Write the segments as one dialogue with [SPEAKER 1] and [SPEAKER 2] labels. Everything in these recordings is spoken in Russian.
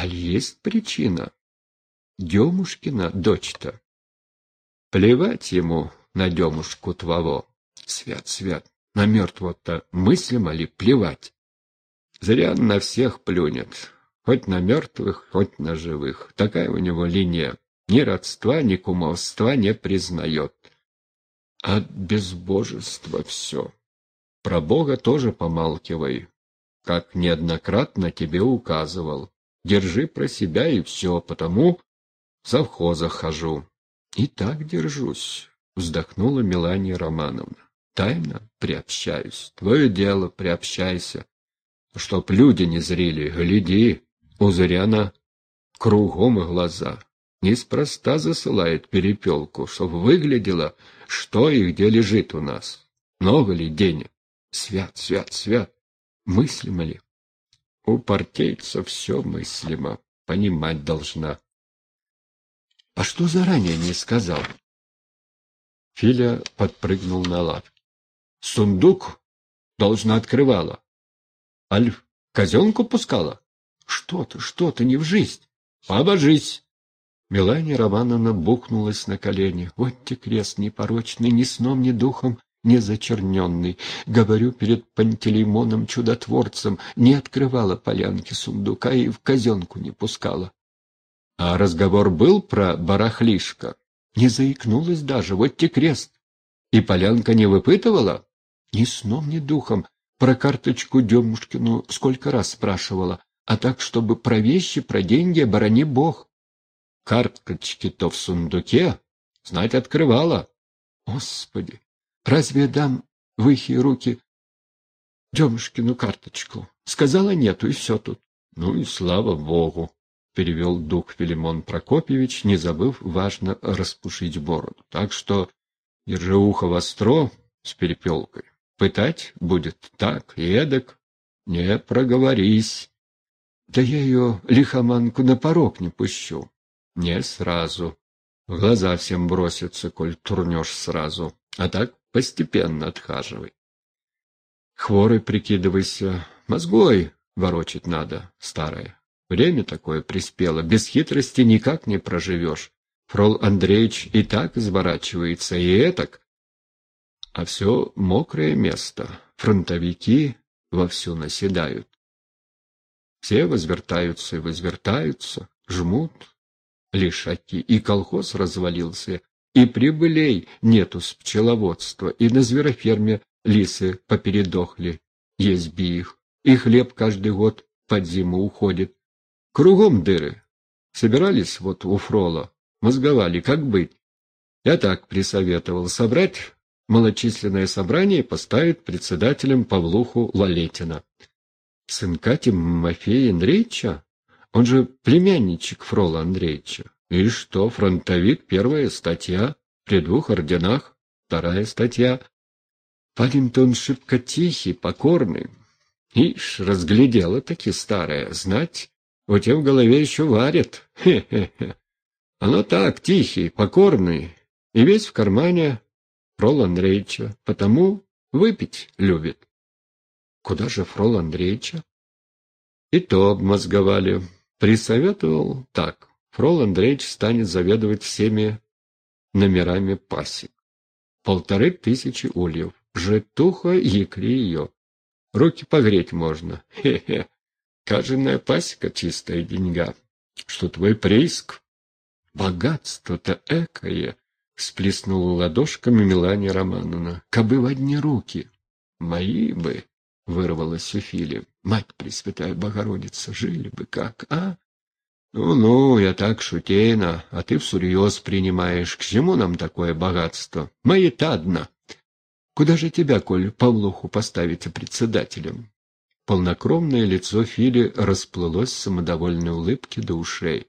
[SPEAKER 1] А есть причина. Демушкина дочь-то. Плевать ему на Демушку твоего. Свят, свят, на мертвого-то мыслимо ли плевать? Зря на всех плюнет, хоть на мертвых, хоть на живых. Такая у него линия. Ни родства, ни кумовства не признает. От безбожества все. Про Бога тоже помалкивай, как неоднократно тебе указывал. Держи про себя и все, потому в совхозах хожу. И так держусь, вздохнула Мелания Романовна. Тайно приобщаюсь. Твое дело, приобщайся. Чтоб люди не зрели, гляди, у Зыряна кругом глаза. Неспроста засылает перепелку, чтоб выглядело, что и где лежит у нас. Много ли денег? Свят, свят, свят. Мыслимо ли? У партейца все мыслимо, понимать должна. А что заранее не сказал? Филя подпрыгнул на лавке. Сундук должна открывала. Аль казенку пускала? Что ты, что ты, не в жизнь. Побожись. Мелания Романовна бухнулась на колени. Вот те крест непорочный, ни сном, ни духом не зачерненный. Говорю перед Пантелеймоном чудотворцем, не открывала полянки сундука и в казенку не пускала. А разговор был про барахлишко. Не заикнулась даже, вот те крест. И полянка не выпытывала? Ни сном, ни духом. Про карточку Демушкину сколько раз спрашивала, а так, чтобы про вещи, про деньги, оборони бог. Карточки-то в сундуке, знать, открывала. Господи, разве дам в их руки Демушкину карточку? Сказала нету, и все тут. Ну и слава богу, перевел дух Филимон Прокопьевич, не забыв важно распушить бороду. Так что держи ухо востро с перепелкой. Пытать будет так эдак. Не проговорись. Да я ее, лихоманку, на порог не пущу. Не сразу. В глаза всем бросится, коль турнешь сразу. А так постепенно отхаживай. Хворый прикидывайся. Мозгой ворочить надо, старая. Время такое приспело. Без хитрости никак не проживешь. Фрол Андреевич и так изворачивается, и этак а все мокрое место. Фронтовики вовсю наседают. Все возвертаются и возвертаются, жмут лишаки, и колхоз развалился, и прибылей нету с пчеловодства, и на звероферме лисы попередохли, есть би их, и хлеб каждый год под зиму уходит. Кругом дыры. Собирались вот у Фрола, мозговали, как быть. Я так присоветовал собрать малочисленное собрание поставит председателем Павлуху Лалетина. Сынка Тимофея Андреевича? Он же племянничек Фрола Андреевича. И что, фронтовик, первая статья, при двух орденах, вторая статья. Парень-то он шибко тихий, покорный. Ишь, разглядела таки старая, знать, у тебя в голове еще варят. Хе-хе-хе. Оно так, тихий, покорный, и весь в кармане Фрол Андреевича, потому выпить любит. Куда же Фрол Андреевича? И то обмозговали. Присоветовал так. Фрол Андреевич станет заведовать всеми номерами пасек. Полторы тысячи ульев. Житуха, якри ее. Руки погреть можно. Хе-хе. Каждая пасека чистая деньга. Что твой прииск? Богатство-то экое. Сплеснула ладошками Мелания Романовна. «Кабы в одни руки!» «Мои бы!» — вырвалась у Фили. «Мать Пресвятая Богородица, жили бы как, а?» «Ну-ну, я так шутейно, а ты всерьез принимаешь. К чему нам такое богатство? Мои-то одна. Куда же тебя, коль Павлуху поставите председателем?» Полнокровное лицо Фили расплылось в самодовольной улыбке до ушей.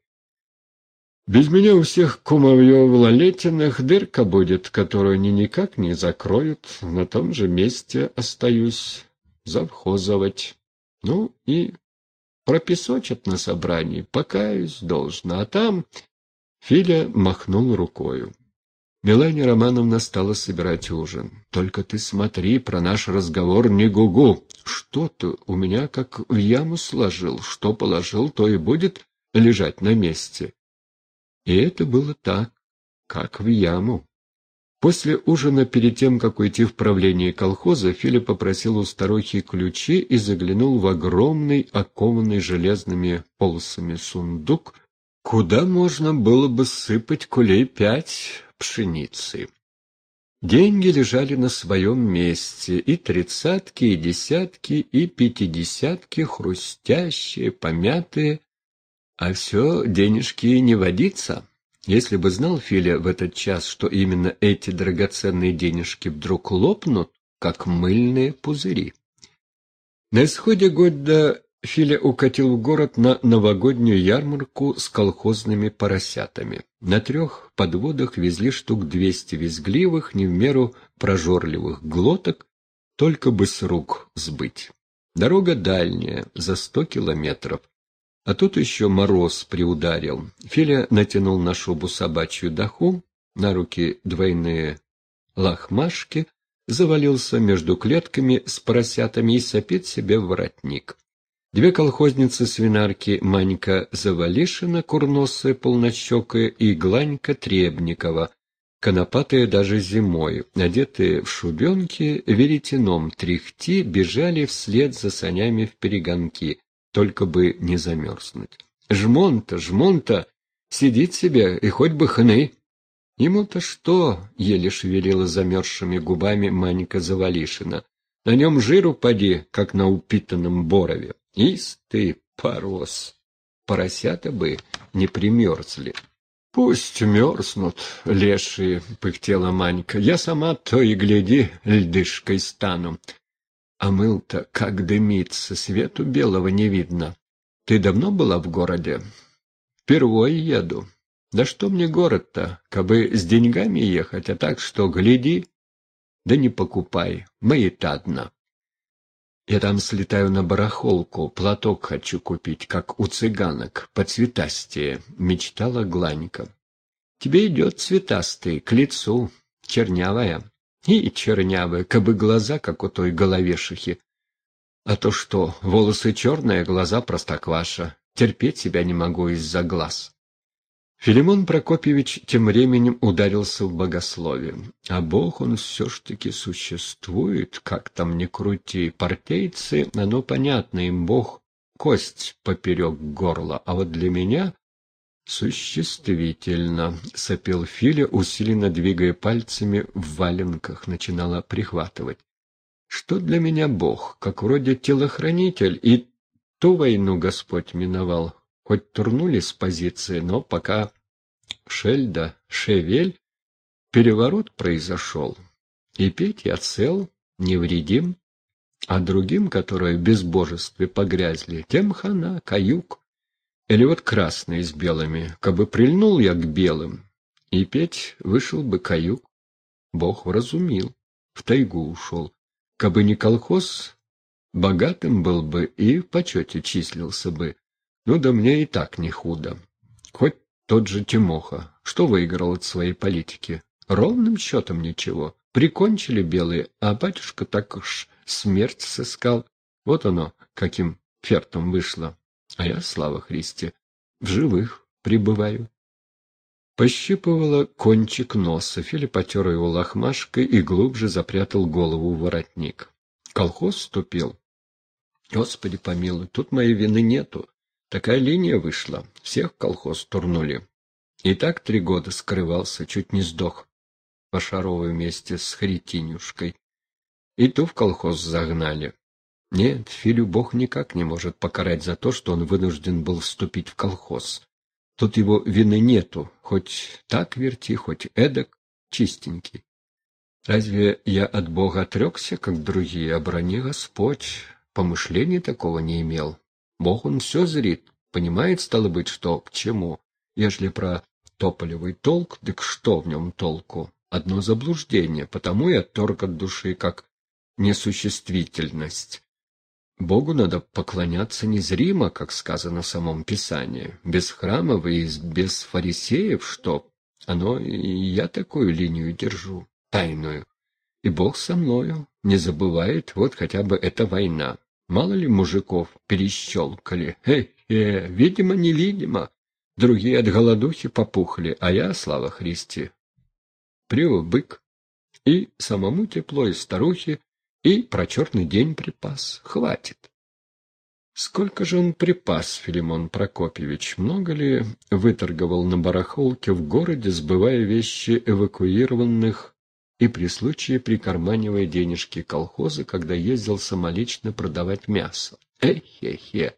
[SPEAKER 1] Без меня у всех кумовьев Лалетиных дырка будет, которую они никак не закроют. На том же месте остаюсь завхозовать. Ну и пропесочат на собрании, покаюсь должно. А там Филя махнул рукою. Мелания Романовна стала собирать ужин. «Только ты смотри, про наш разговор не гугу. Что ты у меня как в яму сложил? Что положил, то и будет лежать на месте. И это было так, как в яму. После ужина, перед тем, как уйти в правление колхоза, Филипп попросил у старухи ключи и заглянул в огромный, окованный железными полосами сундук, куда можно было бы сыпать кулей пять пшеницы. Деньги лежали на своем месте, и тридцатки, и десятки, и пятидесятки, хрустящие, помятые, а все денежки не водится. Если бы знал Филя в этот час, что именно эти драгоценные денежки вдруг лопнут, как мыльные пузыри. На исходе года Филя укатил в город на новогоднюю ярмарку с колхозными поросятами. На трех подводах везли штук двести визгливых, не в меру прожорливых глоток, только бы с рук сбыть. Дорога дальняя, за сто километров. А тут еще мороз приударил. Филя натянул на шубу собачью даху, на руки двойные лохмашки, завалился между клетками с поросятами и сопит себе воротник. Две колхозницы-свинарки Манька Завалишина, курносая полнощекая, и Гланька Требникова, конопатые даже зимой, одетые в шубенки, веретеном тряхти, бежали вслед за санями в перегонки, только бы не замерзнуть. Жмон-то, жмон-то, сидит себе, и хоть бы хны. Ему-то что, еле шевелила замерзшими губами Манька Завалишина. На нем жиру поди, как на упитанном борове. Истый порос. Поросята бы не примерзли. «Пусть мерзнут, лешие», — пыхтела Манька. «Я сама то и гляди, льдышкой стану. А мыл-то как дымится, свету белого не видно. Ты давно была в городе? Впервые еду. Да что мне город-то, кабы с деньгами ехать, а так что, гляди, да не покупай, маята одна. Я там слетаю на барахолку, платок хочу купить, как у цыганок, по цветастее, мечтала Гланька. Тебе идет цветастый, к лицу, чернявая. И чернявые, кабы глаза, как у той головешихи. А то что, волосы черные, глаза простокваша. Терпеть себя не могу из-за глаз. Филимон Прокопьевич тем временем ударился в богословие. А Бог, он все ж таки существует, как там ни крути. Партейцы, оно понятно, им Бог кость поперек горла, а вот для меня «Существительно», — сопел Филя, усиленно двигая пальцами в валенках, начинала прихватывать. «Что для меня Бог, как вроде телохранитель, и ту войну Господь миновал, хоть турнули с позиции, но пока Шельда, Шевель, переворот произошел, и Петя цел, невредим, а другим, которые в безбожестве погрязли, тем хана, каюк. Или вот красный с белыми, кабы прильнул я к белым, и петь вышел бы каюк. Бог вразумил, в тайгу ушел. Кабы не колхоз, богатым был бы и в почете числился бы. Ну да мне и так не худо. Хоть тот же Тимоха, что выиграл от своей политики? Ровным счетом ничего. Прикончили белые, а батюшка так уж смерть сыскал. Вот оно, каким фертом вышло. А я, слава Христе, в живых пребываю. Пощипывала кончик носа, Филя потер его лохмашкой и глубже запрятал голову в воротник. Колхоз вступил. Господи помилуй, тут моей вины нету. Такая линия вышла, всех колхоз турнули. И так три года скрывался, чуть не сдох. Пошаровой вместе с Хритинюшкой. И ту в колхоз загнали. Нет, Филю Бог никак не может покарать за то, что он вынужден был вступить в колхоз. Тут его вины нету, хоть так верти, хоть эдак, чистенький. Разве я от Бога отрекся, как другие, оброни Господь? Помышления такого не имел. Бог он все зрит, понимает, стало быть, что к чему. Ежели про тополевый толк, так что в нем толку? Одно заблуждение, потому и отторг от души, как несуществительность. Богу надо поклоняться незримо, как сказано в самом Писании, без храмов и без фарисеев, что оно и я такую линию держу, тайную. И Бог со мною не забывает, вот хотя бы эта война. Мало ли мужиков перещелкали, Хе-хе, видимо-невидимо. Другие от голодухи попухли, а я, слава Христе, привык. И самому тепло, и старухе, и про черный день припас. Хватит. Сколько же он припас, Филимон Прокопьевич? Много ли выторговал на барахолке в городе, сбывая вещи эвакуированных и при случае прикарманивая денежки колхоза, когда ездил самолично продавать мясо? Эхе-хе!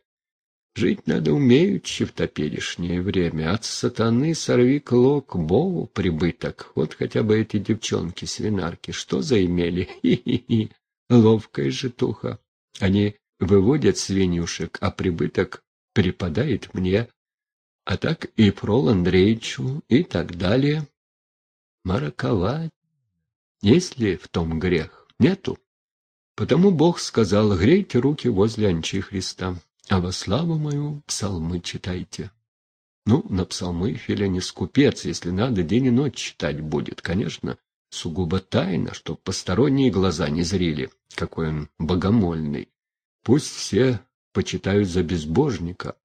[SPEAKER 1] Жить надо умеючи в топерешнее время. От сатаны сорви клок, Богу прибыток. Вот хотя бы эти девчонки-свинарки, что заимели? Хи-хи-хи! Ловкая житуха. Они выводят свинюшек, а прибыток припадает мне, а так и Фрол Андреевичу и так далее. Мараковать. Есть ли в том грех? Нету. Потому Бог сказал, грейте руки возле Анчи Христа, а во славу мою псалмы читайте. Ну, на псалмы Филя не скупец, если надо, день и ночь читать будет, конечно, сугубо тайно, чтоб посторонние глаза не зрели, какой он богомольный. Пусть все почитают за безбожника,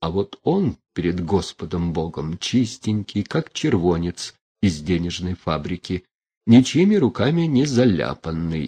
[SPEAKER 1] а вот он перед Господом Богом чистенький, как червонец из денежной фабрики, ничьими руками не заляпанный.